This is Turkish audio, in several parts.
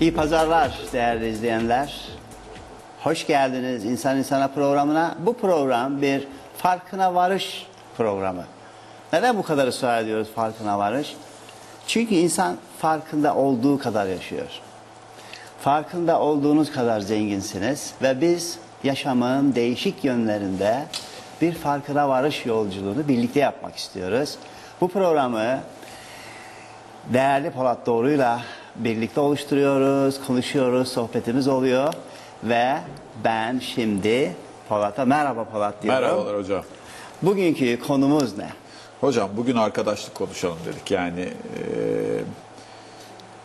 İyi pazarlar değerli izleyenler. Hoş geldiniz İnsan İnsana programına. Bu program bir farkına varış programı. Neden bu kadar ısrar ediyoruz farkına varış? Çünkü insan farkında olduğu kadar yaşıyor. Farkında olduğunuz kadar zenginsiniz ve biz yaşamın değişik yönlerinde bir farkına varış yolculuğunu birlikte yapmak istiyoruz. Bu programı değerli Polat Doğru'yla birlikte oluşturuyoruz, konuşuyoruz, sohbetimiz oluyor ve ben şimdi Polat'a merhaba Polat diyorum. Merhabalar hocam. Bugünkü konumuz ne? Hocam bugün arkadaşlık konuşalım dedik. Yani e,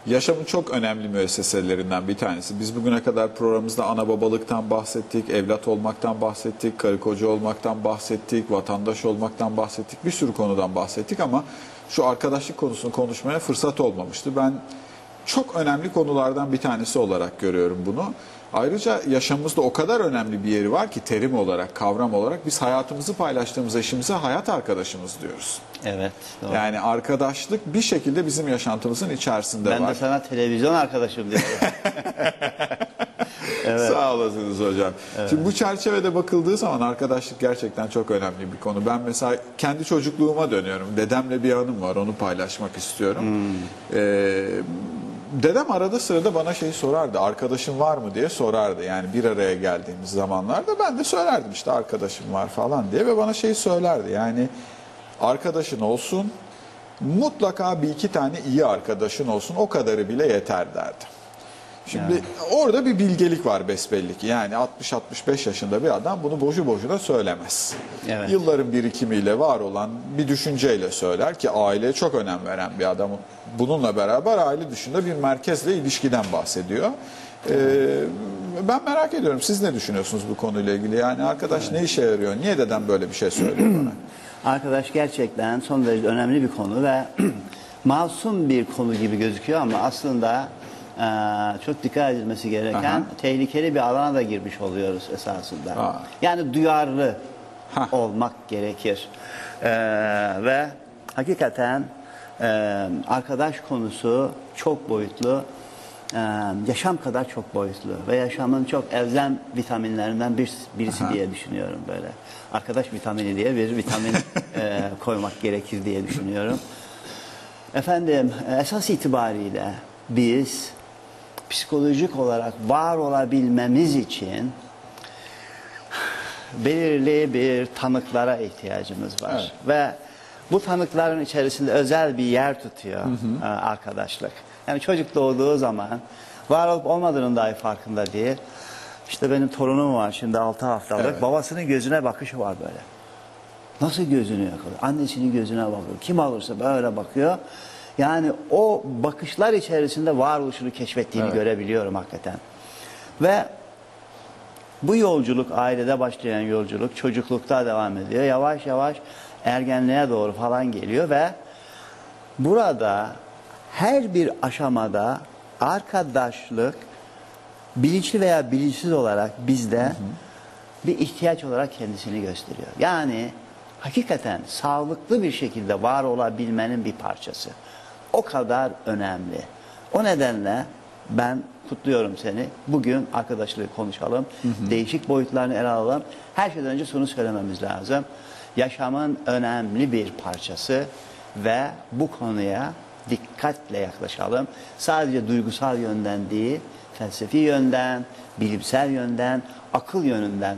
yaşamın çok önemli müesseselerinden bir tanesi. Biz bugüne kadar programımızda ana babalıktan bahsettik, evlat olmaktan bahsettik, karı koca olmaktan bahsettik, vatandaş olmaktan bahsettik. Bir sürü konudan bahsettik ama şu arkadaşlık konusunu konuşmaya fırsat olmamıştı. Ben çok önemli konulardan bir tanesi olarak görüyorum bunu. Ayrıca yaşamımızda o kadar önemli bir yeri var ki terim olarak, kavram olarak biz hayatımızı paylaştığımız eşimize hayat arkadaşımız diyoruz. Evet. Doğru. Yani arkadaşlık bir şekilde bizim yaşantımızın içerisinde ben var. de sana televizyon arkadaşım diyorum. Sağ olasınız hocam. Şimdi bu çerçevede bakıldığı zaman arkadaşlık gerçekten çok önemli bir konu. Ben mesela kendi çocukluğuma dönüyorum. Dedemle bir anım var, onu paylaşmak istiyorum. Ee, dedem arada sırada bana şey sorardı, arkadaşın var mı diye sorardı. Yani bir araya geldiğimiz zamanlarda ben de söylerdim işte arkadaşım var falan diye ve bana şey söylerdi. Yani arkadaşın olsun, mutlaka bir iki tane iyi arkadaşın olsun, o kadarı bile yeter derdi. Şimdi orada bir bilgelik var besbelli ki. Yani 60-65 yaşında bir adam bunu boşu boşuna söylemez. Evet. Yılların birikimiyle var olan bir düşünceyle söyler ki aileye çok önem veren bir adam. Bununla beraber aile dışında bir merkezle ilişkiden bahsediyor. Ee, ben merak ediyorum siz ne düşünüyorsunuz bu konuyla ilgili? Yani arkadaş ne işe yarıyor? Niye dedem böyle bir şey söylüyor bana? Arkadaş gerçekten son derece önemli bir konu ve masum bir konu gibi gözüküyor ama aslında eee, çok dikkat edilmesi gereken Aha. tehlikeli bir alana da girmiş oluyoruz esasında. Aa. Yani duyarlı Hah. olmak gerekir. Eee, ve hakikaten eee, arkadaş konusu çok boyutlu. Eee, yaşam kadar çok boyutlu ve yaşamın çok elzem vitaminlerinden bir, birisi diye düşünüyorum böyle. Arkadaş vitamini diye bir vitamin eee, koymak gerekir diye düşünüyorum. Efendim esas itibariyle biz psikolojik olarak var olabilmemiz için belirli bir tanıklara ihtiyacımız var. Evet. Ve bu tanıkların içerisinde özel bir yer tutuyor e, arkadaşlık. Yani çocuk doğduğu zaman var olup olmadığının dahi farkında değil. İşte benim torunum var şimdi 6 haftalık. Evet. Babasının gözüne bakışı var böyle. Nasıl gözünü yakalıyor? Annesinin gözüne bakıyor. Kim alırsa böyle bakıyor. Yani o bakışlar içerisinde varoluşunu keşfettiğini Evet. görebiliyorum hakikaten. Ve bu yolculuk ailede başlayan yolculuk çocuklukta devam ediyor. Yavaş yavaş ergenliğe doğru falan geliyor ve burada her bir aşamada arkadaşlık bilinçli veya bilinçsiz olarak bizde bir ihtiyaç olarak kendisini gösteriyor. Yani hakikaten sağlıklı bir şekilde var olabilmenin bir parçası. O kadar önemli. O nedenle ben kutluyorum seni. Bugün arkadaşlığı konuşalım. Değişik boyutlarını ele alalım. Her şeyden önce şunu söylememiz lazım. Yaşamın önemli bir parçası ve bu konuya dikkatle yaklaşalım. Sadece duygusal yönden değil, felsefi yönden, bilimsel yönden, akıl yönünden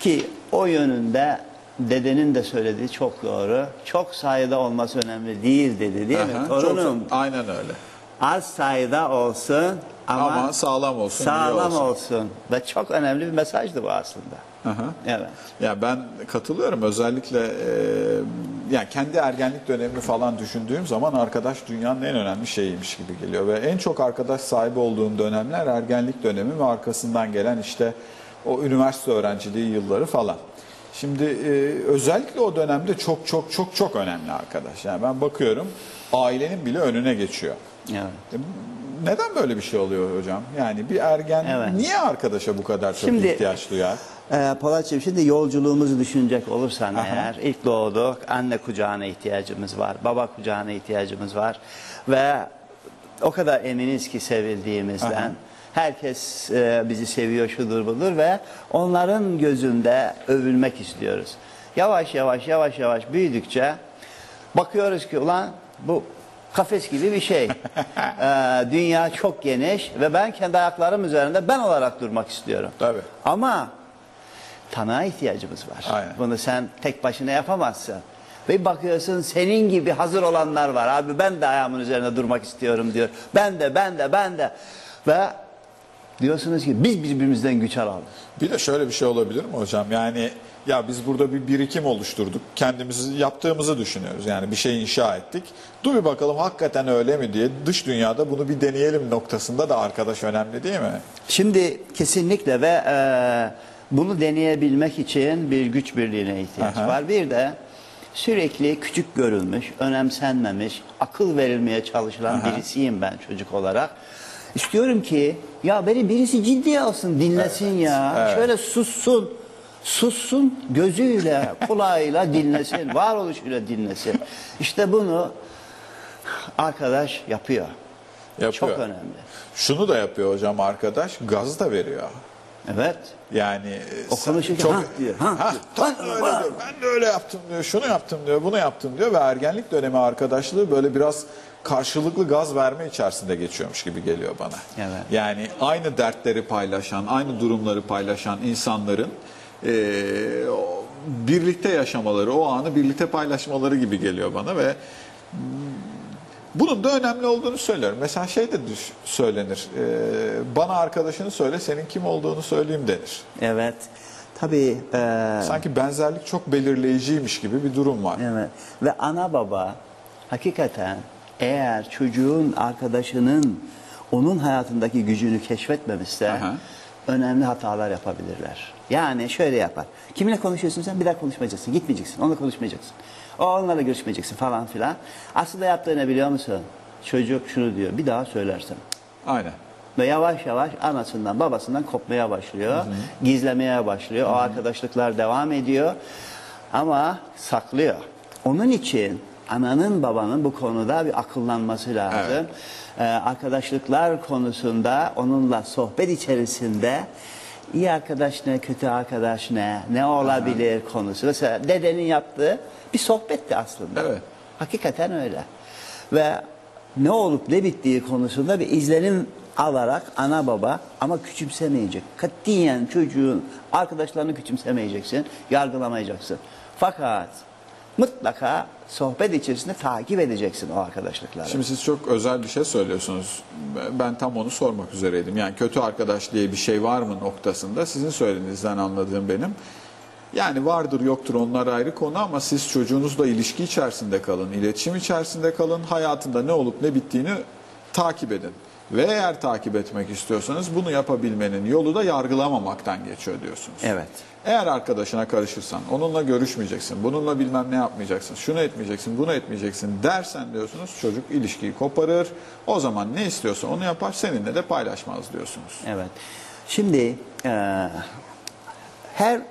ki o yönünde dedenin de söylediği çok doğru. Çok sayıda olması önemli değil dedi değil Aha, mi? çok- Torunum aynen öyle. az sayıda olsun ama, Ama sağlam olsun, Sağlam olsun. olsun. Ve çok önemli bir mesajdı bu aslında. Aha. Evet. Ya ben katılıyorum özellikle e, yani kendi ergenlik dönemimi falan düşündüğüm zaman arkadaş dünyanın en önemli şeyiymiş gibi geliyor ve en çok arkadaş sahibi olduğum dönemler ergenlik dönemi ve arkasından gelen işte o üniversite öğrenciliği yılları falan. Şimdi e, özellikle o dönemde çok çok çok çok önemli arkadaş. Yani ben bakıyorum ailenin bile önüne geçiyor. Evet. Neden böyle bir şey oluyor hocam? Yani bir ergen Evet. niye arkadaşa bu kadar çok Şimdi- ihtiyaç duyar? Ee, Polatcığım şimdi yolculuğumuzu düşünecek olursan eğer ilk doğduk anne kucağına ihtiyacımız var, baba kucağına ihtiyacımız var ve o kadar eminiz ki sevildiğimizden herkes e, bizi seviyor şudur budur ve onların gözünde övülmek istiyoruz. Yavaş yavaş yavaş yavaş büyüdükçe bakıyoruz ki ulan bu kafes gibi bir şey. Ee, dünya çok geniş ve ben kendi ayaklarım üzerinde ben olarak durmak istiyorum. Tabii. Ama tanığa ihtiyacımız var. Aynen. Bunu sen tek başına yapamazsın. Ve bakıyorsun senin gibi hazır olanlar var. Abi ben de ayağımın üzerinde durmak istiyorum diyor. Ben de ben de ben de. Ve diyorsunuz ki biz birbirimizden güç alalım. Bir de şöyle bir şey olabilir mi hocam? Yani ya biz burada bir birikim oluşturduk. Kendimizi yaptığımızı düşünüyoruz. Yani bir şey inşa ettik. Dur bir bakalım hakikaten öyle mi diye dış dünyada bunu bir deneyelim noktasında da arkadaş önemli değil mi? Şimdi kesinlikle ve e, bunu deneyebilmek için bir güç birliğine ihtiyaç Aha. var. Bir de sürekli küçük görülmüş, önemsenmemiş, akıl verilmeye çalışılan Aha. birisiyim ben çocuk olarak. İstiyorum ki ya beni birisi ciddiye alsın, dinlesin ya. evet. Şöyle sussun. Sussun gözüyle, kulağıyla dinlesin, varoluşuyla dinlesin. İşte bunu arkadaş yapıyor. Yapıyor. Çok önemli. Şunu da yapıyor hocam arkadaş. Gaz da veriyor. Evet. Yani e, O konuşurken, "Ha" diyor, "Ha" "Ha, tam "Ha, öyle ha." diyor. Ben de öyle yaptım diyor. Şunu yaptım diyor. Bunu yaptım diyor ve ergenlik dönemi arkadaşlığı böyle biraz karşılıklı gaz verme içerisinde geçiyormuş gibi geliyor bana. Evet. Yani aynı dertleri paylaşan, aynı durumları paylaşan insanların e, birlikte yaşamaları, o anı birlikte paylaşmaları gibi geliyor bana ve bunun da önemli olduğunu söylüyorum. Mesela şey de düş- söylenir. e, bana arkadaşını söyle, senin kim olduğunu söyleyeyim denir. Evet. Tabii. e, Sanki benzerlik çok belirleyiciymiş gibi bir durum var. evet. Ve ana baba hakikaten eğer çocuğun arkadaşının onun hayatındaki gücünü keşfetmemişse Aha. önemli hatalar yapabilirler. Yani şöyle yapar. Kiminle konuşuyorsun sen? Bir daha konuşmayacaksın. Gitmeyeceksin. Onunla konuşmayacaksın. O onlarla görüşmeyeceksin falan filan. Aslında yaptığı ne biliyor musun? Çocuk şunu diyor. Bir daha söylersen. Aynen. Ve yavaş yavaş anasından babasından kopmaya başlıyor. Gizlemeye başlıyor. O arkadaşlıklar devam ediyor. Ama saklıyor. Onun için ananın babanın bu konuda bir akıllanması lazım. Evet. Ee, arkadaşlıklar konusunda onunla sohbet içerisinde iyi arkadaş ne, kötü arkadaş ne, ne olabilir konusu. Mesela dedenin yaptığı bir sohbetti aslında. Evet. Hakikaten öyle. Ve ne olup ne bittiği konusunda bir izlenim alarak ana baba ama küçümsemeyecek. Katiyen çocuğun arkadaşlarını küçümsemeyeceksin, yargılamayacaksın. Fakat mutlaka sohbet içerisinde takip edeceksin o arkadaşlıkları. Şimdi siz çok özel bir şey söylüyorsunuz. Ben tam onu sormak üzereydim. Yani kötü arkadaş diye bir şey var mı noktasında sizin söylediğinizden anladığım benim. Yani vardır yoktur onlar ayrı konu ama siz çocuğunuzla ilişki içerisinde kalın, iletişim içerisinde kalın, hayatında ne olup ne bittiğini takip edin. Ve eğer takip etmek istiyorsanız bunu yapabilmenin yolu da yargılamamaktan geçiyor diyorsunuz. Evet. Eğer arkadaşına karışırsan, onunla görüşmeyeceksin, bununla bilmem ne yapmayacaksın, şunu etmeyeceksin, bunu etmeyeceksin dersen diyorsunuz çocuk ilişkiyi koparır. O zaman ne istiyorsa onu yapar, seninle de paylaşmaz diyorsunuz. Evet. Şimdi e, her e,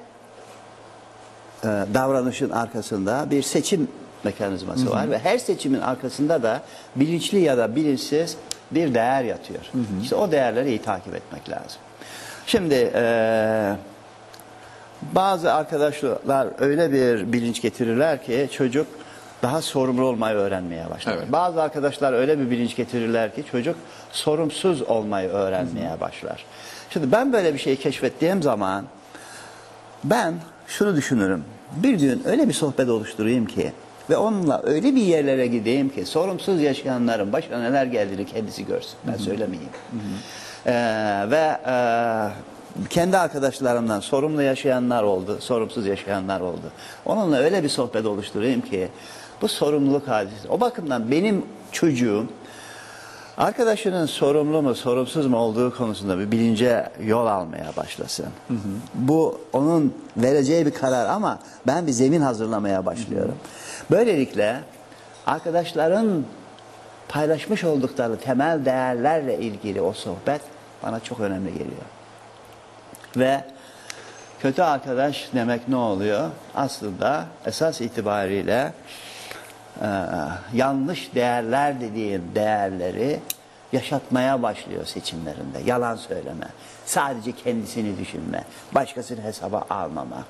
davranışın arkasında bir seçim mekanizması var ve her seçimin arkasında da bilinçli ya da bilinçsiz bir değer yatıyor. İşte o değerleri iyi takip etmek lazım. Şimdi e, bazı arkadaşlar öyle bir bilinç getirirler ki çocuk daha sorumlu olmayı öğrenmeye başlar. Evet. Bazı arkadaşlar öyle bir bilinç getirirler ki çocuk sorumsuz olmayı öğrenmeye başlar. Şimdi ben böyle bir şeyi keşfettiğim zaman ben şunu düşünürüm. Bir gün öyle bir sohbet oluşturayım ki ve onunla öyle bir yerlere gideyim ki sorumsuz yaşayanların başına neler geldiğini kendisi görsün. Ben söylemeyeyim. Ee, ve e, kendi arkadaşlarımdan sorumlu yaşayanlar oldu, sorumsuz yaşayanlar oldu. Onunla öyle bir sohbet oluşturayım ki bu sorumluluk hadisi. O bakımdan benim çocuğum Arkadaşının sorumlu mu, sorumsuz mu olduğu konusunda bir bilince yol almaya başlasın. Bu onun vereceği bir karar ama ben bir zemin hazırlamaya başlıyorum. Böylelikle arkadaşların paylaşmış oldukları temel değerlerle ilgili o sohbet bana çok önemli geliyor. Ve Kötü arkadaş demek ne oluyor? Aslında esas itibariyle e, yanlış değerler dediğin değerleri yaşatmaya başlıyor seçimlerinde. Yalan söyleme. Sadece kendisini düşünme. Başkasını hesaba almama.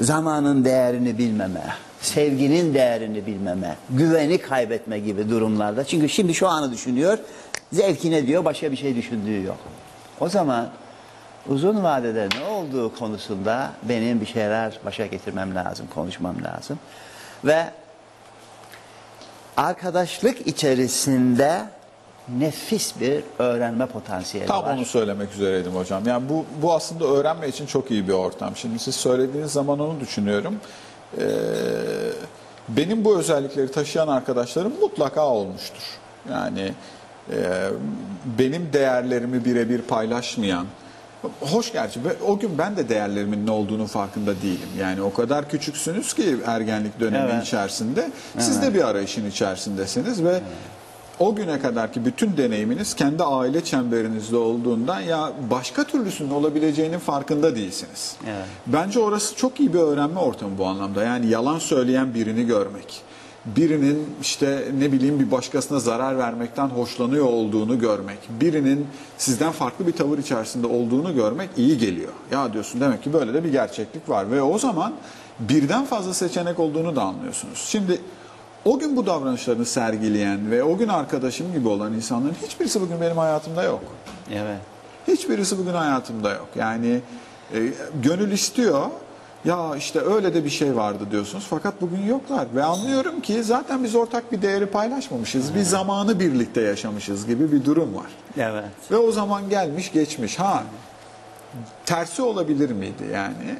Zamanın değerini bilmeme. Sevginin değerini bilmeme. Güveni kaybetme gibi durumlarda. Çünkü şimdi şu anı düşünüyor. Zevkine diyor başka bir şey düşündüğü yok. O zaman uzun vadede ne olduğu konusunda benim bir şeyler başa getirmem lazım, konuşmam lazım. Ve arkadaşlık içerisinde nefis bir öğrenme potansiyeli Tam var. onu söylemek üzereydim hocam. Yani bu, bu aslında öğrenme için çok iyi bir ortam. Şimdi siz söylediğiniz zaman onu düşünüyorum. Ee, benim bu özellikleri taşıyan arkadaşlarım mutlaka olmuştur. Yani e, benim değerlerimi birebir paylaşmayan, Hoş gerçi o gün ben de değerlerimin ne olduğunu farkında değilim. Yani o kadar küçüksünüz ki ergenlik dönemi Evet. içerisinde. Siz de bir arayışın içerisindesiniz ve o güne kadarki bütün deneyiminiz kendi aile çemberinizde olduğundan ya başka türlüsünün olabileceğinin farkında değilsiniz. Evet. Bence orası çok iyi bir öğrenme ortamı bu anlamda. Yani yalan söyleyen birini görmek. Birinin işte ne bileyim bir başkasına zarar vermekten hoşlanıyor olduğunu görmek. Birinin sizden farklı bir tavır içerisinde olduğunu görmek iyi geliyor. Ya diyorsun demek ki böyle de bir gerçeklik var. Ve o zaman birden fazla seçenek olduğunu da anlıyorsunuz. Şimdi o gün bu davranışlarını sergileyen ve o gün arkadaşım gibi olan insanların hiçbirisi bugün benim hayatımda yok. Evet. Hiçbirisi bugün hayatımda yok. Yani e, gönül istiyor. Ya işte öyle de bir şey vardı diyorsunuz fakat bugün yoklar ve anlıyorum ki zaten biz ortak bir değeri paylaşmamışız. Bir zamanı birlikte yaşamışız gibi bir durum var. Evet. Ve o zaman gelmiş geçmiş. Ha tersi olabilir miydi yani?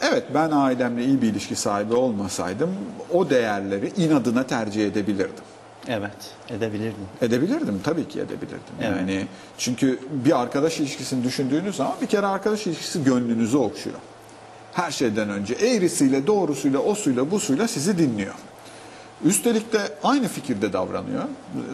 Evet ben ailemle iyi bir ilişki sahibi olmasaydım o değerleri inadına tercih edebilirdim. Evet. Edebilirdin. Edebilirdim tabii ki edebilirdim. Evet. Yani çünkü bir arkadaş ilişkisini düşündüğünüz zaman bir kere arkadaş ilişkisi gönlünüzü okşuyor. Her şeyden önce eğrisiyle, doğrusuyla, osuyla, busuyla sizi dinliyor. Üstelik de aynı fikirde davranıyor.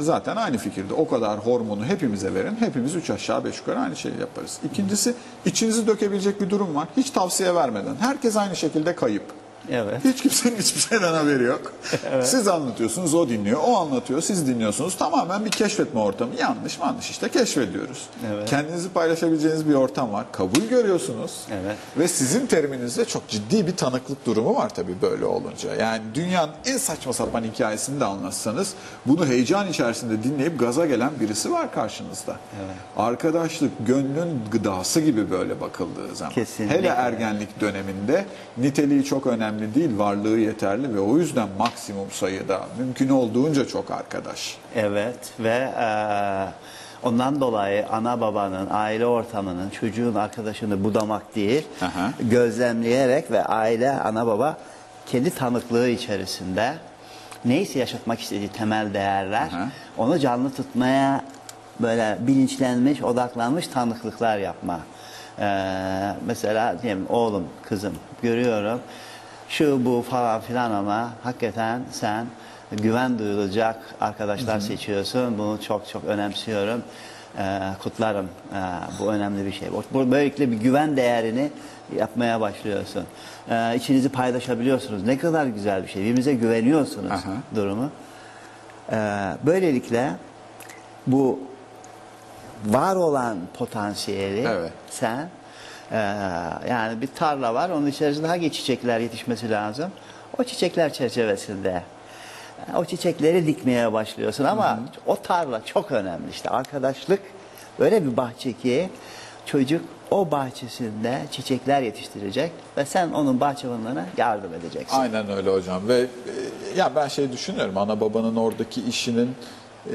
Zaten aynı fikirde. O kadar hormonu hepimize verin. Hepimiz üç aşağı beş yukarı aynı şeyi yaparız. İkincisi içinizi dökebilecek bir durum var. Hiç tavsiye vermeden. Herkes aynı şekilde kayıp. Evet. Hiç kimsenin hiçbir şeyden haberi yok. Siz anlatıyorsunuz, o dinliyor. O anlatıyor, siz dinliyorsunuz. Tamamen bir keşfetme ortamı. Yanlış yanlış işte keşfediyoruz. Evet. Kendinizi paylaşabileceğiniz bir ortam var. Kabul görüyorsunuz. Evet. Ve sizin teriminizde çok ciddi bir tanıklık durumu var tabii böyle olunca. Yani dünyanın en saçma sapan hikayesini de anlatsanız bunu heyecan içerisinde dinleyip gaza gelen birisi var karşınızda. Evet. Arkadaşlık gönlün gıdası gibi böyle bakıldığı zaman. Kesinlikle. Hele ergenlik döneminde niteliği çok önemli değil, varlığı yeterli ve o yüzden maksimum sayıda mümkün olduğunca çok arkadaş. Evet ve eee, ondan dolayı ana babanın, aile ortamının, çocuğun arkadaşını budamak değil, Aha. gözlemleyerek ve aile, ana baba kendi tanıklığı içerisinde neyse yaşatmak istediği temel değerler, Aha. onu canlı tutmaya böyle bilinçlenmiş, odaklanmış tanıklıklar yapma. Eee, mesela diyelim oğlum, kızım görüyorum şu bu falan filan ama hakikaten sen güven duyulacak arkadaşlar seçiyorsun. Bunu çok çok önemsiyorum. Ee, kutlarım. Ee, bu önemli bir şey. Bu- böylelikle bir güven değerini yapmaya başlıyorsun. Ee, içinizi paylaşabiliyorsunuz. Ne kadar güzel bir şey. Birbirinize güveniyorsunuz Aha. durumu. Ee, böylelikle bu var olan potansiyeli Evet. sen eee, yani bir tarla var onun içerisinde hangi çiçekler yetişmesi lazım? O çiçekler çerçevesinde o çiçekleri dikmeye başlıyorsun ama o tarla çok önemli işte arkadaşlık öyle bir bahçe ki çocuk o bahçesinde çiçekler yetiştirecek ve sen onun bahçıvanlığına yardım edeceksin. Aynen öyle hocam ve e, ya ben şey düşünüyorum ana babanın oradaki işinin e,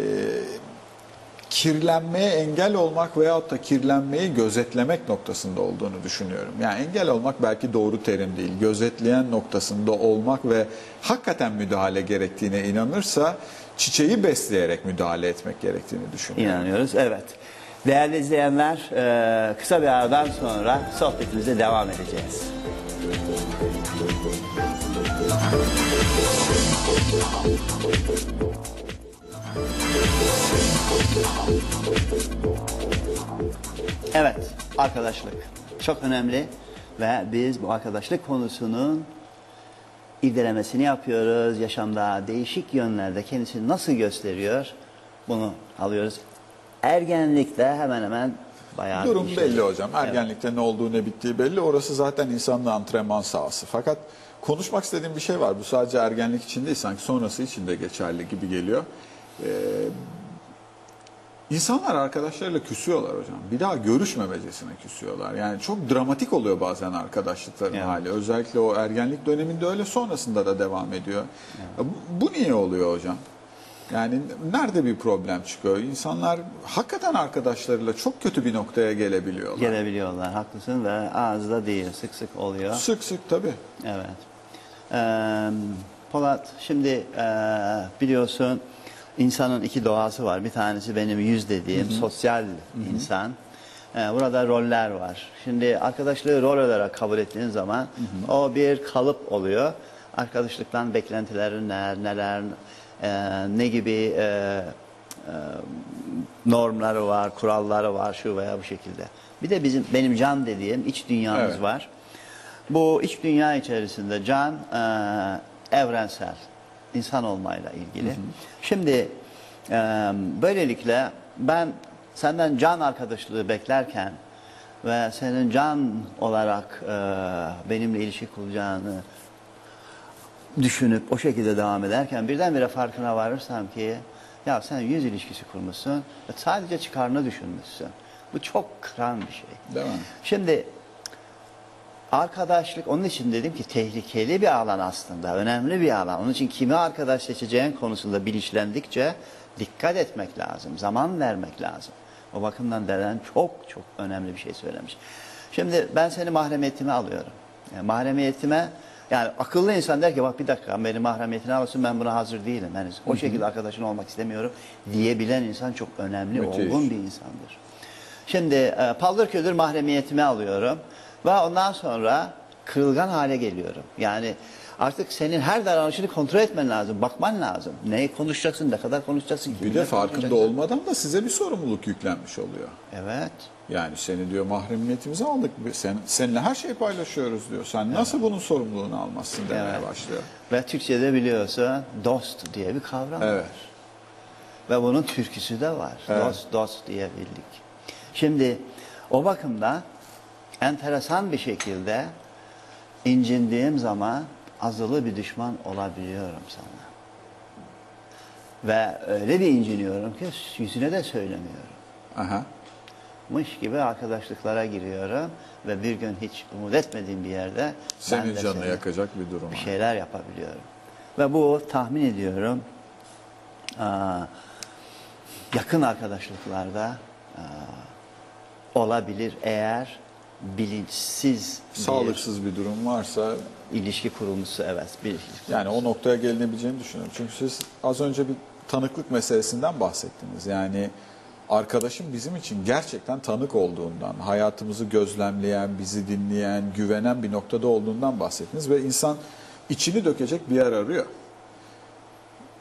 kirlenmeye engel olmak veyahut da kirlenmeyi gözetlemek noktasında olduğunu düşünüyorum. Yani engel olmak belki doğru terim değil. Gözetleyen noktasında olmak ve hakikaten müdahale gerektiğine inanırsa çiçeği besleyerek müdahale etmek gerektiğini düşünüyorum. İnanıyoruz, evet. Değerli izleyenler, eee, kısa bir aradan sonra sohbetimize devam edeceğiz. Evet, arkadaşlık çok önemli Ve biz bu arkadaşlık konusunun irdelemesini yapıyoruz. Yaşamda değişik yönlerde kendisini nasıl gösteriyor bunu alıyoruz. Ergenlikte hemen hemen bayağı Durum bir şey- belli hocam. Ergenlikte ne olduğu ne bittiği belli. Orası zaten insanın antrenman sahası. Fakat konuşmak istediğim bir şey var. Bu sadece ergenlik için değil sanki sonrası için de geçerli gibi geliyor. Ee, insanlar arkadaşlarıyla küsüyorlar hocam. Bir daha görüşmemecesine küsüyorlar. Yani çok dramatik oluyor bazen arkadaşlıkların Evet. hali. Özellikle o ergenlik döneminde öyle sonrasında da devam ediyor. Ya Bu, bu niye oluyor hocam? Yani nerede bir problem çıkıyor? İnsanlar hakikaten arkadaşlarıyla çok kötü bir noktaya gelebiliyorlar. gelebiliyorlar. Haklısın ve ağızda değil sık sık oluyor. Sık sık tabii. Evet. Ee, Polat şimdi e, biliyorsun insanın iki doğası var. Bir tanesi benim yüz dediğim sosyal insan. Ee, burada roller var. Şimdi arkadaşlığı rol olarak kabul ettiğin zaman o bir kalıp oluyor. Arkadaşlıktan beklentilerin neler, neler e, ne gibi e, e, normları var, kuralları var şu veya bu şekilde. Bir de bizim benim can dediğim iç dünyamız Evet. var. Bu iç dünya içerisinde can e, evrensel, insan olmayla ilgili. Şimdi e, böylelikle ben senden can arkadaşlığı beklerken ve senin can olarak e, benimle ilişki kuracağını düşünüp o şekilde devam ederken birdenbire farkına varırsam ki ya sen yüz ilişkisi kurmuşsun ve sadece çıkarını düşünmüşsün. Bu çok kıran bir şey. Değil mi? Şimdi arkadaşlık onun için dedim ki tehlikeli bir alan aslında. Önemli bir alan. Onun için kimi arkadaş seçeceğin konusunda bilinçlendikçe dikkat etmek lazım. Zaman vermek lazım. O bakımdan deden çok çok önemli bir şey söylemiş. Şimdi ben seni mahremiyetime alıyorum. Yani mahremiyetime yani akıllı insan der ki bak bir dakika beni mahremiyetine alıyorsun ben buna hazır değilim. henüz. o şekilde arkadaşın olmak istemiyorum diyebilen insan çok önemli, Müthiş. olgun bir insandır. Şimdi e, paldır küldür mahremiyetime alıyorum ve ondan sonra kırılgan hale geliyorum. Yani artık senin her davranışını kontrol etmen lazım, bakman lazım. Neyi konuşacaksın, ne kadar konuşacaksın, Bir de farkında olmadan da size bir sorumluluk yüklenmiş oluyor. Evet. Yani seni diyor mahremiyetimize aldık. Sen, seninle her şeyi paylaşıyoruz diyor. Sen nasıl bunun sorumluluğunu almazsın demeye Evet. başlıyor. Ve Türkçe'de biliyorsun dost diye bir kavram Evet. var. Ve bunun türküsü de var. Evet. Dost dost diye bildik. Şimdi o bakımdan enteresan bir şekilde incindiğim zaman azılı bir düşman olabiliyorum sana. Ve öyle bir inciniyorum ki yüzüne de söylemiyorum. Aha. Mış gibi arkadaşlıklara giriyorum ve bir gün hiç umut etmediğim bir yerde Senin canını seni- yakacak bir durum bir şeyler yapabiliyorum. Ve bu tahmin ediyorum yakın arkadaşlıklarda olabilir eğer bilinçsiz Sağlıksız bir durum varsa bir ilişki kurulmuşsa evet bir ilişki yani o noktaya gelinebileceğini düşünüyorum. Çünkü siz az önce bir tanıklık meselesinden bahsettiniz. Yani arkadaşım bizim için gerçekten tanık olduğundan, hayatımızı gözlemleyen, bizi dinleyen, güvenen bir noktada olduğundan bahsettiniz ve insan içini dökecek bir yer arıyor.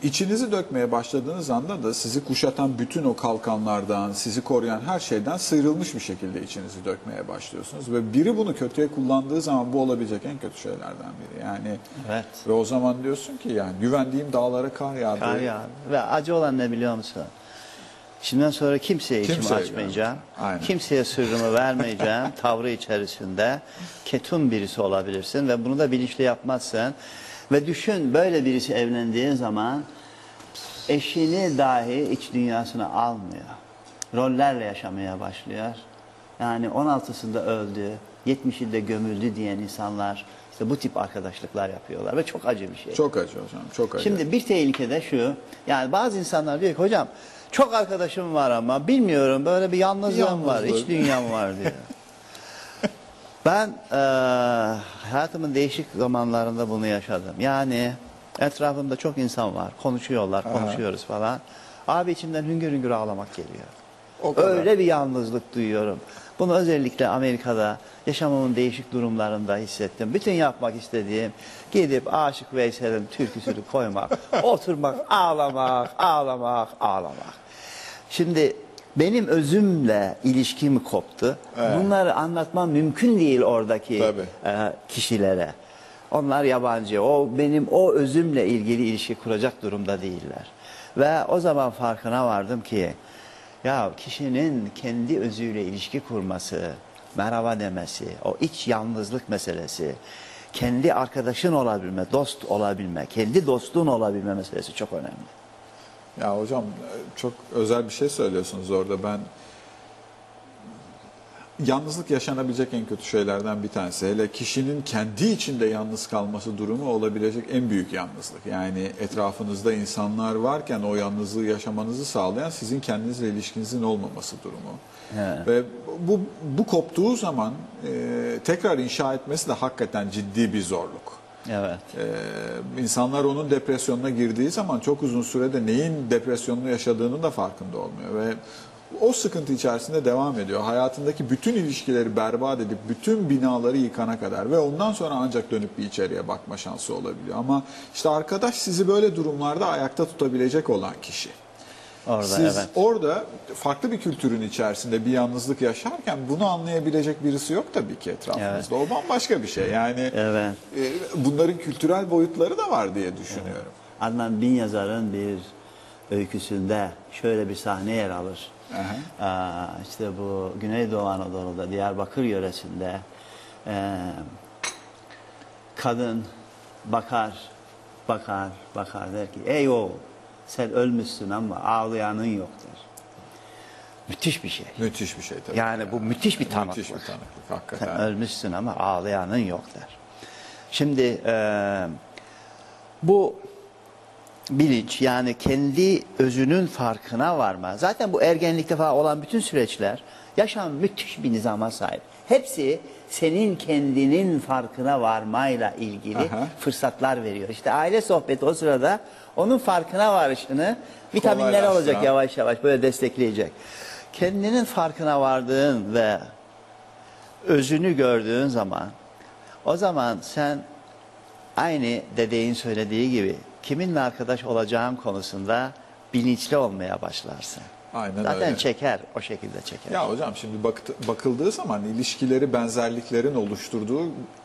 İçinizi dökmeye başladığınız anda da sizi kuşatan bütün o kalkanlardan, sizi koruyan her şeyden sıyrılmış bir şekilde içinizi dökmeye başlıyorsunuz. Ve biri bunu kötüye kullandığı zaman bu olabilecek en kötü şeylerden biri. Yani Evet. ve o zaman diyorsun ki yani güvendiğim dağlara kar yağdı. Kar yağdı. Ve acı olan ne biliyor musun? Şimdiden sonra kimseye içimi Kimseye açmayacağım. Aynen. Kimseye sırrımı vermeyeceğim. Tavrı içerisinde ketum birisi olabilirsin ve bunu da bilinçli yapmazsın. Ve düşün böyle birisi evlendiğin zaman eşini dahi iç dünyasına almıyor. Rollerle yaşamaya başlıyor. Yani 16'sında öldü, 70'inde gömüldü diyen insanlar işte bu tip arkadaşlıklar yapıyorlar ve çok acı bir şey. Çok acı hocam, çok acı. Şimdi bir tehlike de şu. Yani bazı insanlar diyor ki hocam çok arkadaşım var ama bilmiyorum böyle bir yalnızlığım var, Yalnızlık. iç dünyam var diyor. ben eee, hayatımın değişik zamanlarında bunu yaşadım. Yani etrafımda çok insan var, konuşuyorlar, Aha. konuşuyoruz falan. Abi içimden hüngür hüngür ağlamak geliyor. O kadar. Öyle bir yalnızlık duyuyorum. Bunu özellikle Amerika'da yaşamamın değişik durumlarında hissettim. Bütün yapmak istediğim gidip Aşık Veysel'in türküsünü koymak, oturmak, ağlamak, ağlamak, ağlamak. Şimdi benim özümle ilişkim koptu. Evet. Bunları anlatmam mümkün değil oradaki Tabii. e, kişilere. Onlar yabancı. O benim o özümle ilgili ilişki kuracak durumda değiller. Ve o zaman farkına vardım ki ya kişinin kendi özüyle ilişki kurması, merhaba demesi, o iç yalnızlık meselesi, kendi arkadaşın olabilme, dost olabilme, kendi dostun olabilme meselesi çok önemli. Ya hocam çok özel bir şey söylüyorsunuz orada. Ben yalnızlık yaşanabilecek en kötü şeylerden bir tanesi. Hele kişinin kendi içinde yalnız kalması durumu olabilecek en büyük yalnızlık. Yani etrafınızda insanlar varken o yalnızlığı yaşamanızı sağlayan sizin kendinizle ilişkinizin olmaması durumu. Evet. Ve bu bu koptuğu zaman e, tekrar inşa etmesi de hakikaten ciddi bir zorluk. Evet. Ee, insanlar onun depresyonuna girdiği zaman çok uzun sürede neyin depresyonunu yaşadığının da farkında olmuyor ve o sıkıntı içerisinde devam ediyor. Hayatındaki bütün ilişkileri berbat edip bütün binaları yıkana kadar ve ondan sonra ancak dönüp bir içeriye bakma şansı olabiliyor. Ama işte arkadaş sizi böyle durumlarda ayakta tutabilecek olan kişi. Orada Siz evet. orada farklı bir kültürün içerisinde bir yalnızlık yaşarken bunu anlayabilecek birisi yok tabii ki etrafınızda. O bambaşka bir şey. Yani Evet. e, bunların kültürel boyutları da var diye düşünüyorum. Adnan Bin Yazar'ın bir öyküsünde şöyle bir sahne yer alır. Aha. Aa, işte bu Güneydoğu Anadolu'da Diyarbakır yöresinde eee, kadın bakar, bakar, bakar der ki ey oğul sen ölmüşsün ama ağlayanın yoktur. Müthiş bir şey. Müthiş bir şey tabii. Yani bu müthiş bir tanıklık. Müthiş bir tanıklık Sen hakikaten. ölmüşsün ama ağlayanın yok der. Şimdi eee, bu bilinç yani kendi özünün farkına varma. Zaten bu ergenlikte falan olan bütün süreçler yaşam müthiş bir nizama sahip. Hepsi senin kendinin farkına varmayla ilgili Aha. fırsatlar veriyor. İşte aile sohbeti o sırada onun farkına varışını vitaminler olacak yavaş yavaş böyle destekleyecek. Kendinin farkına vardığın ve özünü gördüğün zaman o zaman sen aynı dedeğin söylediği gibi kiminle arkadaş olacağın konusunda bilinçli olmaya başlarsın. Aynen Zaten öyle. çeker, o şekilde çeker. Ya hocam şimdi baktı- bakıldığı zaman ilişkileri benzerliklerin oluşturduğu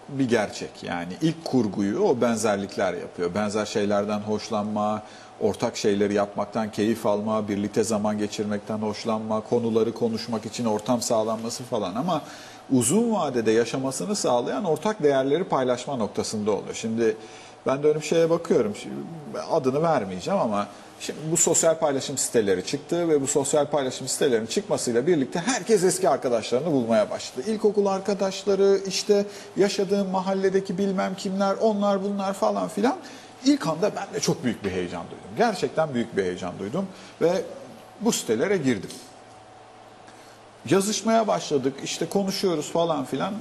bir gerçek. Yani ilk kurguyu o benzerlikler yapıyor. Benzer şeylerden hoşlanma, ortak şeyleri yapmaktan keyif alma, birlikte zaman geçirmekten hoşlanma, konuları konuşmak için ortam sağlanması falan ama uzun vadede yaşamasını sağlayan ortak değerleri paylaşma noktasında oluyor. Şimdi ben de öyle bir şeye bakıyorum. Şimdi adını vermeyeceğim ama şimdi bu sosyal paylaşım siteleri çıktı ve bu sosyal paylaşım sitelerinin çıkmasıyla birlikte herkes eski arkadaşlarını bulmaya başladı. İlkokul arkadaşları, işte yaşadığım mahalledeki bilmem kimler, onlar bunlar falan filan. İlk anda ben de çok büyük bir heyecan duydum. Gerçekten büyük bir heyecan duydum ve bu sitelere girdim. Yazışmaya başladık, işte konuşuyoruz falan filan.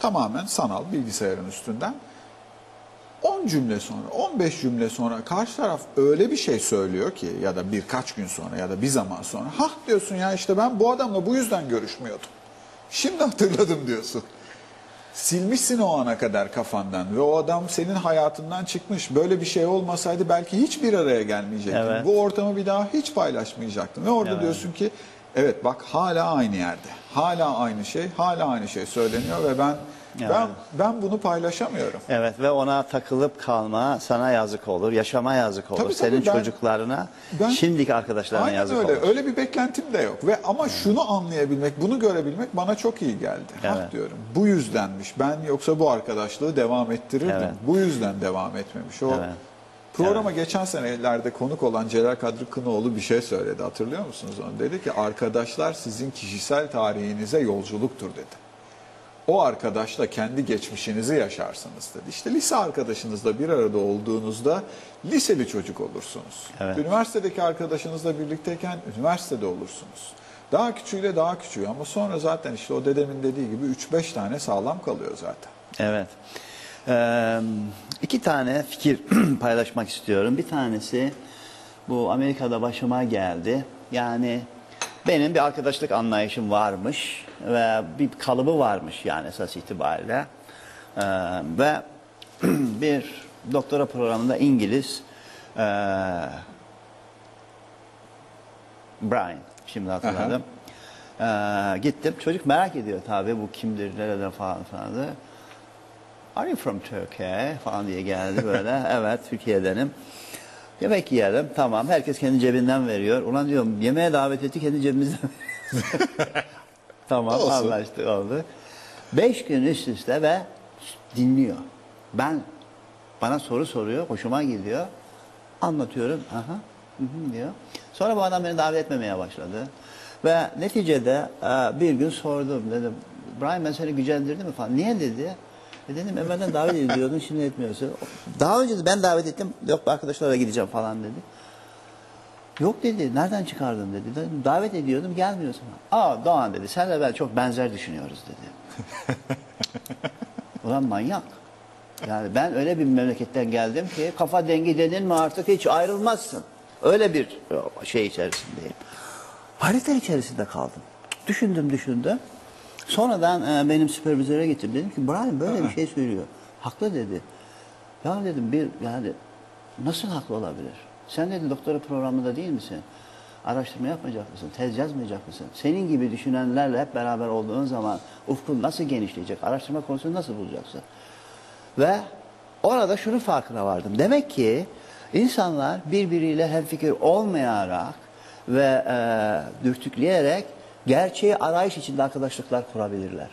Tamamen sanal bilgisayarın üstünden. 10 cümle sonra, 15 cümle sonra karşı taraf öyle bir şey söylüyor ki ya da birkaç gün sonra ya da bir zaman sonra hah diyorsun ya işte ben bu adamla bu yüzden görüşmüyordum. Şimdi hatırladım diyorsun. Silmişsin o ana kadar kafandan ve o adam senin hayatından çıkmış. Böyle bir şey olmasaydı belki hiçbir araya gelmeyecektin. Evet. Bu ortamı bir daha hiç paylaşmayacaktın. Ve orada Evet. diyorsun ki evet bak hala aynı yerde. Hala aynı şey, hala aynı şey söyleniyor ve ben Evet. ben ben bunu paylaşamıyorum. Evet ve ona takılıp kalma sana yazık olur, yaşama yazık olur. Tabii, tabii, Senin ben- çocuklarına, ben- şimdiki arkadaşlarına Aynen yazık öyle. olur. Öyle bir beklentim de yok. Ve ama şunu anlayabilmek, bunu görebilmek bana çok iyi geldi. Evet. Hah diyorum. Bu yüzdenmiş. Ben yoksa bu arkadaşlığı devam ettirirdim. Evet. Bu yüzden devam etmemiş. O Evet. Programa geçen senelerde konuk olan Celal Kadri Kınoğlu bir şey söyledi. Hatırlıyor musunuz onu? Dedi ki arkadaşlar sizin kişisel tarihinize yolculuktur dedi. O arkadaşla kendi geçmişinizi yaşarsınız dedi. İşte lise arkadaşınızla bir arada olduğunuzda liseli çocuk olursunuz. Evet. Üniversitedeki arkadaşınızla birlikteyken üniversitede olursunuz. Daha küçüğüyle daha küçüğü ama sonra zaten işte o dedemin dediği gibi 3-5 tane sağlam kalıyor zaten. Evet. Ee, iki tane fikir paylaşmak istiyorum. Bir tanesi bu Amerika'da başıma geldi. Yani benim bir arkadaşlık anlayışım varmış ve bir kalıbı varmış yani esas itibariyle. Ee, ve bir doktora programında İngiliz Brian şimdi hatırladım. Ee, gittim. Çocuk merak ediyor tabii bu kimdir, nereden falan falan. da. Are you from Turkey? falan diye geldi böyle. evet Türkiye'denim. Yemek yiyelim. Tamam. Herkes kendi cebinden veriyor. Ulan diyorum yemeğe davet etti kendi cebimizden Tamam Olsun. anlaştık oldu. Beş gün üst üste ve dinliyor. Ben bana soru soruyor, hoşuma gidiyor. Anlatıyorum, aha, hı hı diyor. Sonra bu adam beni davet etmemeye başladı. Ve neticede e, bir gün sordum dedim. Brian ben seni gücendirdim mi falan. Niye dedi? E dedim evvelden davet ediyordun şimdi etmiyorsun. Daha önce de ben davet ettim. Yok arkadaşlarla gideceğim falan dedi. Yok dedi. Nereden çıkardın dedi. Dedim, davet ediyordum gelmiyorsun. Aa Doğan dedi. Senle ben çok benzer düşünüyoruz dedi. Ulan manyak. Yani ben öyle bir memleketten geldim ki kafa dengi dedin mi artık hiç ayrılmazsın. Öyle bir şey içerisindeyim. Harita içerisinde kaldım. Düşündüm düşündüm. Sonradan e, benim süpervizöre gittim. Dedim ki Brian böyle bir şey söylüyor. Haklı dedi. Ya dedim bir yani nasıl haklı olabilir? Sen dedi doktora programında değil misin? Araştırma yapmayacak mısın? Tez yazmayacak mısın? Senin gibi düşünenlerle hep beraber olduğun zaman ufkun nasıl genişleyecek? Araştırma konusunu nasıl bulacaksın? Ve orada şunun farkına vardım. Demek ki insanlar birbiriyle hemfikir olmayarak ve e, dürtükleyerek gerçeği arayış içinde arkadaşlıklar kurabilirler.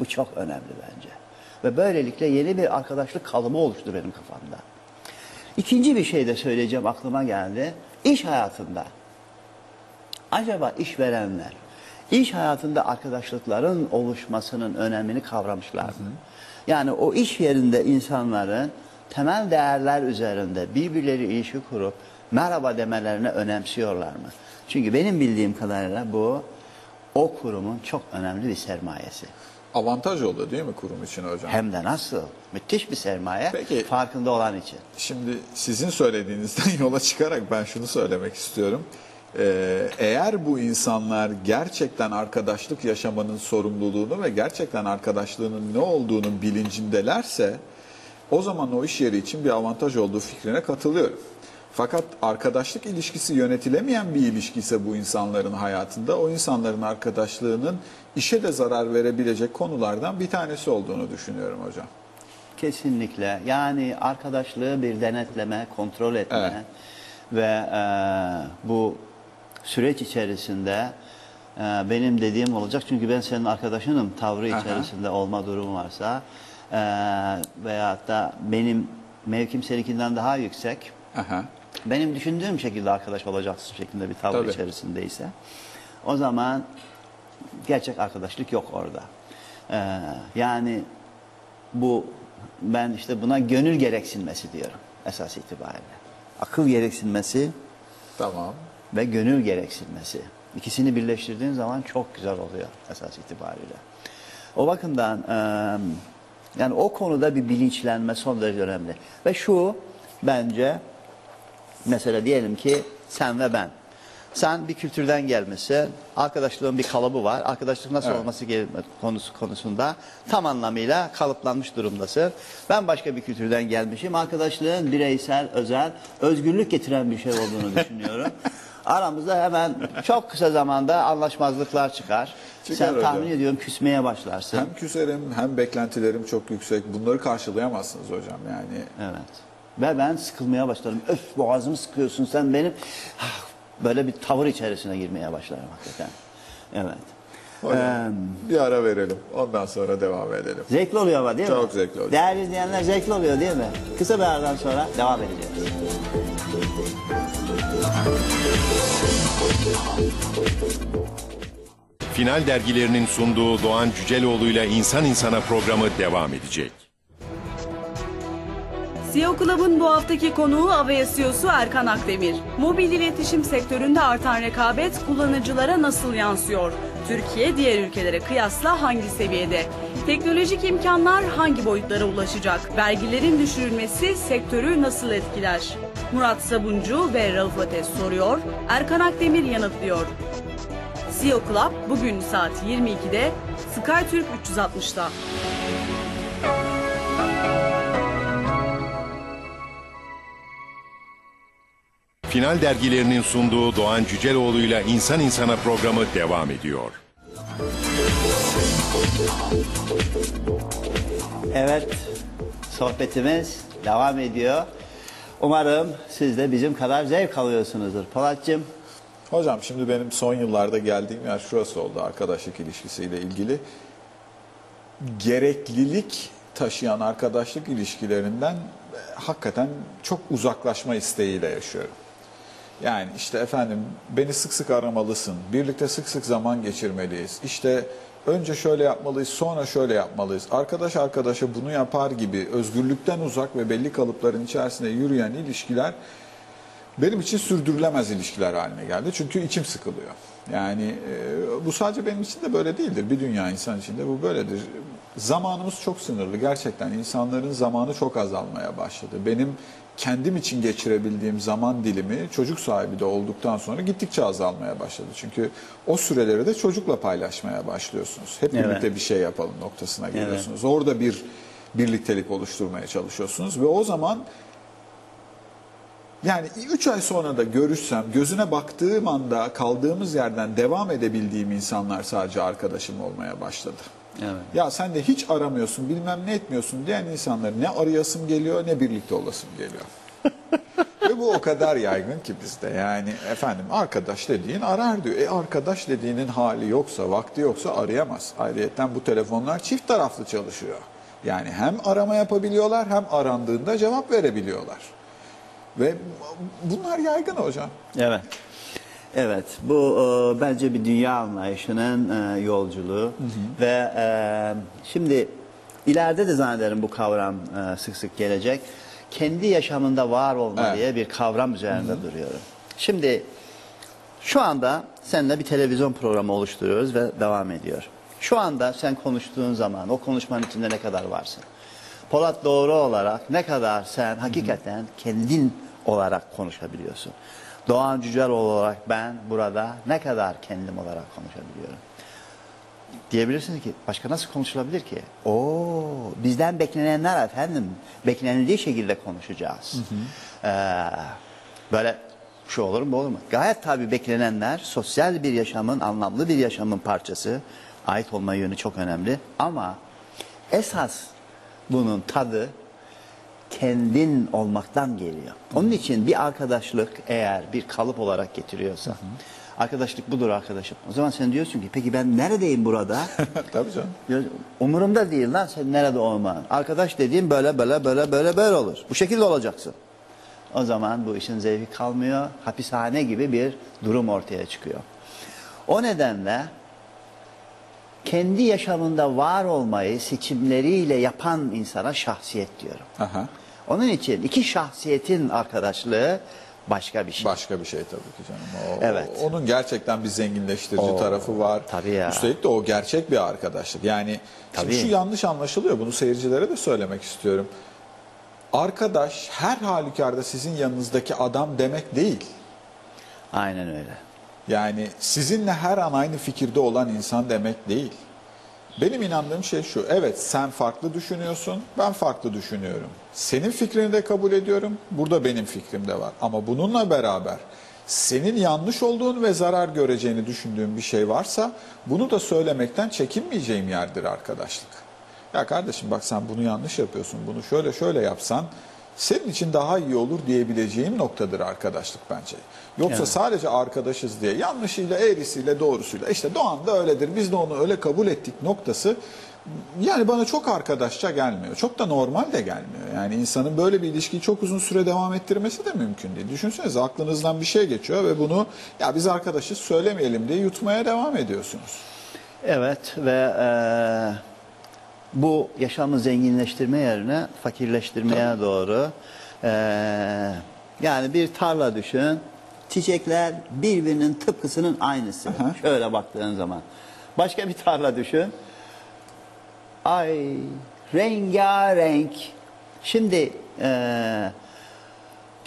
Bu çok önemli bence. Ve böylelikle yeni bir arkadaşlık kalıbı oluştu benim kafamda. İkinci bir şey de söyleyeceğim aklıma geldi. İş hayatında acaba işverenler iş hayatında arkadaşlıkların oluşmasının önemini kavramışlar mı? Yani o iş yerinde insanların temel değerler üzerinde birbirleri ilişki kurup merhaba demelerini önemsiyorlar mı? Çünkü benim bildiğim kadarıyla bu o kurumun çok önemli bir sermayesi. Avantaj oldu değil mi kurum için hocam? Hem de nasıl? Müthiş bir sermaye Peki. farkında olan için. Şimdi sizin söylediğinizden yola çıkarak ben şunu söylemek istiyorum. Ee, eğer bu insanlar gerçekten arkadaşlık yaşamanın sorumluluğunu ve gerçekten arkadaşlığının ne olduğunun bilincindelerse o zaman o iş yeri için bir avantaj olduğu fikrine katılıyorum. Fakat arkadaşlık ilişkisi yönetilemeyen bir ilişki ise bu insanların hayatında o insanların arkadaşlığının işe de zarar verebilecek konulardan bir tanesi olduğunu düşünüyorum hocam. Kesinlikle. Yani arkadaşlığı bir denetleme, kontrol etme Evet. ve e, bu süreç içerisinde e, benim dediğim olacak. Çünkü ben senin arkadaşınım tavrı Aha. içerisinde olma durumu varsa e, veyahut da benim mevkim seninkinden daha yüksek. Aha. Benim düşündüğüm şekilde arkadaş olacaksın şeklinde bir tavır Tabii. içerisindeyse o zaman gerçek arkadaşlık yok orada. Ee, yani bu ben işte buna gönül gereksinmesi diyorum esas itibariyle. Akıl gereksinmesi Tamam. ve gönül gereksinmesi. İkisini birleştirdiğin zaman çok güzel oluyor esas itibariyle. O bakımdan e, yani o konuda bir bilinçlenme son derece önemli. Ve şu bence mesela diyelim ki sen ve ben. Sen bir kültürden gelmişsin. Arkadaşlığın bir kalıbı var. Arkadaşlık nasıl Evet. olması konusu konusunda tam anlamıyla kalıplanmış durumdasın. Ben başka bir kültürden gelmişim. Arkadaşlığın bireysel, özel, özgürlük getiren bir şey olduğunu düşünüyorum. Aramızda hemen çok kısa zamanda anlaşmazlıklar çıkar. Çıkar Sen hocam. tahmin ediyorum küsmeye başlarsın. Hem küserim hem beklentilerim çok yüksek. Bunları karşılayamazsınız hocam yani. Evet. Ve ben sıkılmaya başlarım. Öf boğazımı sıkıyorsun sen benim. Ah, Böyle bir tavır içerisine girmeye başlarım hakikaten. Evet. Hocam, bir ara verelim. Ondan sonra devam edelim. Zevkli oluyor ama değil mi? Çok zevkli oluyor. Değerli izleyenler zevkli oluyor değil mi? Kısa bir aradan sonra devam edeceğiz. Final dergilerinin sunduğu Doğan Cüceloğlu'yla İnsan İnsana programı devam edecek. CEO Club'ın bu haftaki konuğu Avaya CEO'su Erkan Akdemir. Mobil iletişim sektöründe artan rekabet kullanıcılara nasıl yansıyor? Türkiye diğer ülkelere kıyasla hangi seviyede? Teknolojik imkanlar hangi boyutlara ulaşacak? Vergilerin düşürülmesi sektörü nasıl etkiler? Murat Sabuncu ve Rauf Ateş soruyor, Erkan Akdemir yanıtlıyor. CEO Club bugün saat 22'de SkyTürk 360'da. Final dergilerinin sunduğu Doğan Cüceloğlu'yla İnsan İnsana programı devam ediyor. Evet, sohbetimiz devam ediyor. Umarım siz de bizim kadar zevk alıyorsunuzdur. Polatcığım, Hocam şimdi benim son yıllarda geldiğim yer şurası oldu arkadaşlık ilişkisiyle ilgili. Gereklilik taşıyan arkadaşlık ilişkilerinden e, hakikaten çok uzaklaşma isteğiyle yaşıyorum. Yani işte efendim beni sık sık aramalısın, birlikte sık sık zaman geçirmeliyiz. İşte önce şöyle yapmalıyız, sonra şöyle yapmalıyız. Arkadaş arkadaşa bunu yapar gibi özgürlükten uzak ve belli kalıpların içerisinde yürüyen ilişkiler benim için sürdürülemez ilişkiler haline geldi. Çünkü içim sıkılıyor. Yani e, bu sadece benim için de böyle değildir. Bir dünya insan için de bu böyledir. Zamanımız çok sınırlı. Gerçekten insanların zamanı çok azalmaya başladı. Benim kendim için geçirebildiğim zaman dilimi çocuk sahibi de olduktan sonra gittikçe azalmaya başladı. Çünkü o süreleri de çocukla paylaşmaya başlıyorsunuz. Hep Evet. birlikte bir şey yapalım noktasına geliyorsunuz. Orada bir birliktelik oluşturmaya çalışıyorsunuz ve o zaman yani 3 ay sonra da görüşsem, gözüne baktığım anda kaldığımız yerden devam edebildiğim insanlar sadece arkadaşım olmaya başladı. Evet. Ya sen de hiç aramıyorsun, bilmem ne etmiyorsun diyen insanları ne arayasım geliyor ne birlikte olasım geliyor. Ve bu o kadar yaygın ki bizde. Yani efendim arkadaş dediğin arar diyor. E arkadaş dediğinin hali yoksa, vakti yoksa arayamaz. Ayrıyeten bu telefonlar çift taraflı çalışıyor. Yani hem arama yapabiliyorlar hem arandığında cevap verebiliyorlar. Ve bunlar yaygın hocam. Evet. Evet, bu e, bence bir dünya anlayışının e, yolculuğu ve e, şimdi ileride de zannederim bu kavram e, sık sık gelecek. Kendi yaşamında var olma Evet. diye bir kavram üzerinde duruyorum. Şimdi şu anda seninle bir televizyon programı oluşturuyoruz ve devam ediyor. Şu anda sen konuştuğun zaman o konuşmanın içinde ne kadar varsın? Polat Doğru olarak ne kadar sen hakikaten kendin olarak konuşabiliyorsun? Doğan Cüceloğlu olarak ben burada ne kadar kendim olarak konuşabiliyorum? Diyebilirsiniz ki başka nasıl konuşulabilir ki? Oo, bizden beklenenler efendim beklenildiği şekilde konuşacağız. Ee, böyle şu olur mu olur mu? Gayet tabii beklenenler sosyal bir yaşamın, anlamlı bir yaşamın parçası. Ait olma yönü çok önemli. Ama esas bunun tadı kendin olmaktan geliyor. Onun için bir arkadaşlık eğer bir kalıp olarak getiriyorsa, arkadaşlık budur arkadaşım. O zaman sen diyorsun ki peki ben neredeyim burada? Tabii canım. Diyor, Umurumda değil lan sen nerede olman. Arkadaş dediğim böyle böyle böyle böyle böyle olur. Bu şekilde olacaksın. O zaman bu işin zevki kalmıyor. Hapishane gibi bir durum ortaya çıkıyor. O nedenle kendi yaşamında var olmayı seçimleriyle yapan insana şahsiyet diyorum. Aha. Onun için iki şahsiyetin arkadaşlığı başka bir şey. Başka bir şey tabii ki canım. O, Evet. o- onun gerçekten bir zenginleştirici Oo, tarafı var. tabii ya. Üstelik de o gerçek bir arkadaşlık. Yani Tabii. şu yanlış anlaşılıyor. Bunu seyircilere de söylemek istiyorum. Arkadaş her halükarda sizin yanınızdaki adam demek değil. Aynen öyle. Yani sizinle her an aynı fikirde olan insan demek değil. Benim inandığım şey şu. Evet sen farklı düşünüyorsun, ben farklı düşünüyorum. Senin fikrini de kabul ediyorum. Burada benim fikrim de var. Ama bununla beraber senin yanlış olduğun ve zarar göreceğini düşündüğün bir şey varsa bunu da söylemekten çekinmeyeceğim yerdir arkadaşlık. Ya kardeşim bak sen bunu yanlış yapıyorsun. Bunu şöyle şöyle yapsan senin için daha iyi olur diyebileceğim noktadır arkadaşlık bence. Yoksa Evet. sadece arkadaşız diye yanlışıyla, eğrisiyle, doğrusuyla işte Doğan da öyledir biz de onu öyle kabul ettik noktası yani bana çok arkadaşça gelmiyor. Çok da normal de gelmiyor. Yani insanın böyle bir ilişkiyi çok uzun süre devam ettirmesi de mümkün değil. Düşünsenize aklınızdan bir şey geçiyor ve bunu ya biz arkadaşız söylemeyelim diye yutmaya devam ediyorsunuz. Evet ve eee, bu yaşamı zenginleştirme yerine fakirleştirmeye doğru eee, yani bir tarla düşün. Çiçekler birbirinin tıpkısının aynısı. Aha. Şöyle baktığın zaman. Başka bir tarla düşün. Ay rengarenk. Şimdi eee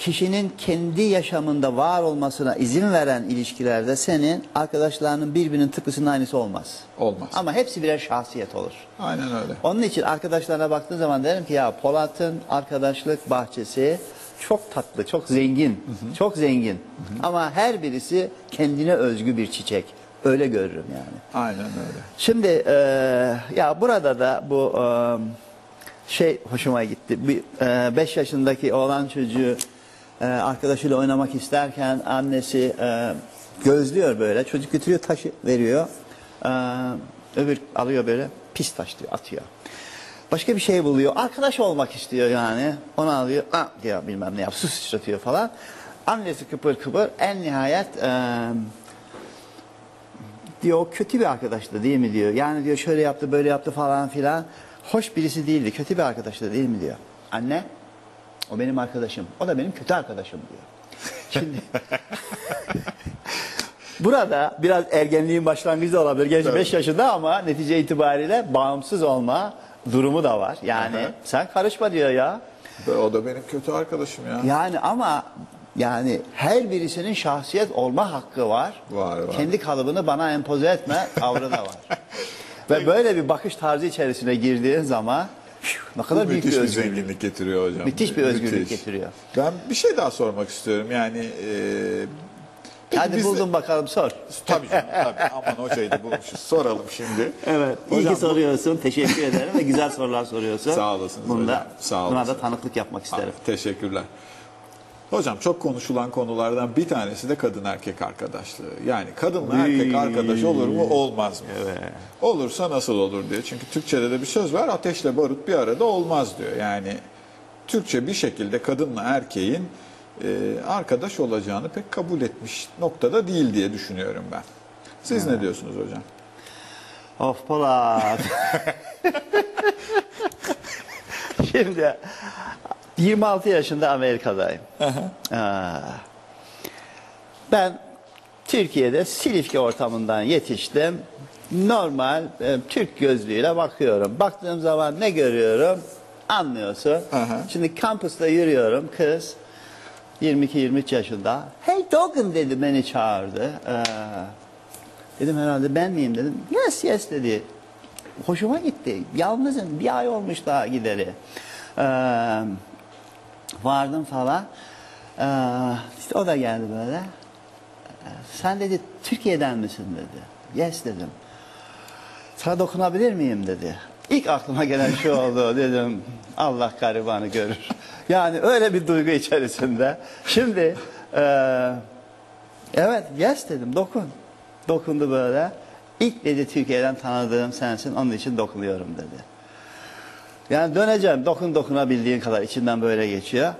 kişinin kendi yaşamında var olmasına izin veren ilişkilerde senin arkadaşlarının birbirinin tıpkısının aynısı olmaz. Olmaz. Ama hepsi birer şahsiyet olur. Aynen öyle. Onun için arkadaşlarına baktığın zaman derim ki ya Polat'ın arkadaşlık bahçesi çok tatlı, çok zengin, çok zengin. Ama her birisi kendine özgü bir çiçek. Öyle görürüm yani. Aynen öyle. Şimdi e, ya burada da bu e, şey hoşuma gitti. 5 yaşındaki oğlan çocuğu e, arkadaşıyla oynamak isterken annesi e, gözlüyor böyle. Çocuk götürüyor taşı veriyor. E, öbür alıyor böyle pis taş diyor atıyor. Başka bir şey buluyor. Arkadaş olmak istiyor yani. Onu alıyor. Ah diyor bilmem ne yap. Su sıçratıyor falan. Annesi kıpır kıpır. En nihayet e, diyor kötü bir arkadaştı değil mi diyor. Yani diyor şöyle yaptı böyle yaptı falan filan. Hoş birisi değildi. Kötü bir arkadaştı değil mi diyor. Anne o benim arkadaşım. O da benim kötü arkadaşım diyor. Şimdi burada biraz ergenliğin başlangıcı da olabilir. Genç 5 yaşında ama netice itibariyle bağımsız olma durumu da var. Yani sen karışma diyor ya. O da benim kötü arkadaşım ya. Yani ama yani her birisinin şahsiyet olma hakkı var. Var, var. Kendi kalıbını bana empoze etme tavrı da var. Ve böyle bir bakış tarzı içerisine girdiğin zaman ne kadar Bu büyük müthiş bir bir zenginlik getiriyor hocam. Müthiş bir özgürlük Müthiş. getiriyor. Ben bir şey daha sormak istiyorum. Yani e, Hadi biz de- buldum bakalım sor. Tabii canım tabii. Aman hocayı da bulmuşuz. Soralım şimdi. Evet. İyi Hocam ki soruyorsun. Teşekkür ederim ve güzel sorular soruyorsun. Sağ olasınız Bunda, hocam, sağ Buna da olasınız. tanıklık yapmak isterim. Abi, teşekkürler. Hocam çok konuşulan konulardan bir tanesi de kadın erkek arkadaşlığı. Yani kadınla erkek arkadaş olur mu olmaz mı? Olursa nasıl olur diyor. Çünkü Türkçe'de de bir söz var ateşle barut bir arada olmaz diyor. Yani Türkçe bir şekilde kadınla erkeğin e, arkadaş olacağını pek kabul etmiş noktada değil diye düşünüyorum ben. Siz ne diyorsunuz hocam? Of Polat. Şimdi 26 yaşında Amerika'dayım. Ben Türkiye'de Silifke ortamından yetiştim. Normal e, Türk gözlüğüyle bakıyorum. Baktığım zaman ne görüyorum? Anlıyorsun. Aha. Şimdi kampüste yürüyorum kız 22-23 yaşında. Hey Dogan dedi beni çağırdı. Ee, dedim herhalde ben miyim dedim. Yes yes dedi. Hoşuma gitti. Yalnızım bir ay olmuş daha gideri. Ee, vardım falan. Ee, işte o da geldi böyle. Ee, Sen dedi Türkiye'den misin dedi. Yes dedim. Sana dokunabilir miyim dedi. İlk aklıma gelen şu oldu dedim. Allah garibanı görür. Yani öyle bir duygu içerisinde. Şimdi eee, evet yes dedim dokun. Dokundu böyle. İlk dedi Türkiye'den tanıdığım sensin onun için dokunuyorum dedi. Yani döneceğim dokun dokunabildiğin kadar içinden böyle geçiyor.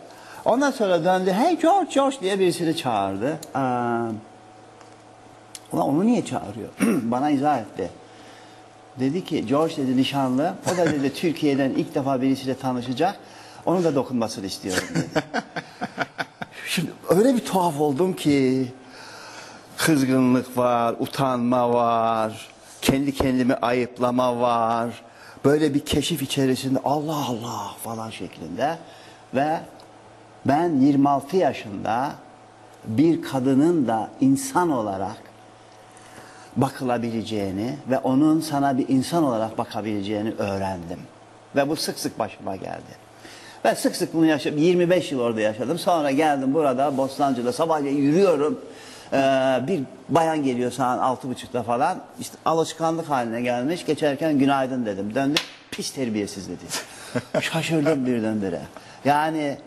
Ondan sonra döndü hey George George diye birisini çağırdı. Ee, Ulan onu niye çağırıyor? Bana izah etti. Dedi ki George dedi nişanlı. O da dedi Türkiye'den ilk defa birisiyle tanışacak. Onun da dokunmasını istiyorum dedi. Şimdi öyle bir tuhaf oldum ki kızgınlık var, utanma var, kendi kendimi ayıplama var. Böyle bir keşif içerisinde Allah Allah falan şeklinde ve ben 26 yaşında bir kadının da insan olarak bakılabileceğini ve onun sana bir insan olarak bakabileceğini öğrendim. Ve bu sık sık başıma geldi. Ben sık sık bunu yaşadım. 25 yıl orada yaşadım. Sonra geldim burada Bostancı'da sabahleyin yürüyorum. Ee, bir bayan geliyor saat altı buçukta falan. İşte alışkanlık haline gelmiş. Geçerken günaydın dedim. Döndü. Pis terbiyesiz dedi. Şaşırdım birdenbire. Yani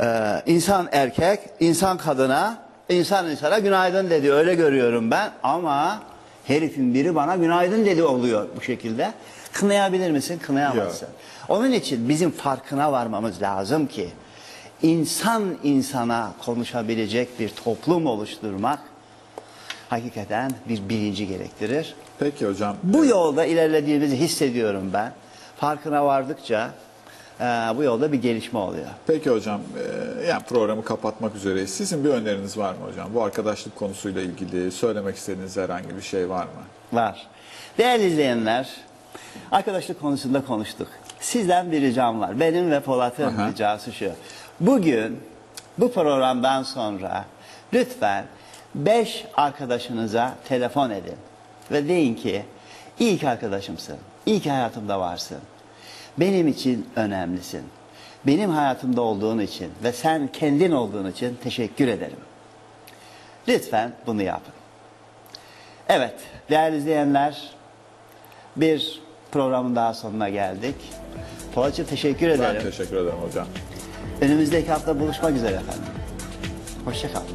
e, insan erkek, insan kadına, insan insana günaydın dedi. Öyle görüyorum ben. Ama herifin biri bana günaydın dedi oluyor bu şekilde. Kınayabilir misin? Kınayamazsın. Onun için bizim farkına varmamız lazım ki insan insana konuşabilecek bir toplum oluşturmak hakikaten bir bilinci gerektirir. Peki hocam. Bu yolda ilerlediğimizi hissediyorum ben. Farkına vardıkça e, bu yolda bir gelişme oluyor. Peki hocam, e, yani programı kapatmak üzereyiz. Sizin bir öneriniz var mı hocam? Bu arkadaşlık konusuyla ilgili söylemek istediğiniz herhangi bir şey var mı? Var. Değerli izleyenler, arkadaşlık konusunda konuştuk. Sizden bir ricam var. Benim ve Polat'ın ricası şu. Bugün bu programdan sonra lütfen beş arkadaşınıza telefon edin. Ve deyin ki iyi ki arkadaşımsın. İyi ki hayatımda varsın. Benim için önemlisin. Benim hayatımda olduğun için ve sen kendin olduğun için teşekkür ederim. Lütfen bunu yapın. Evet, değerli izleyenler, bir programın daha sonuna geldik. Polatcığım teşekkür Ben ederim. teşekkür ederim hocam. Önümüzdeki hafta buluşmak üzere efendim. Hoşçakalın.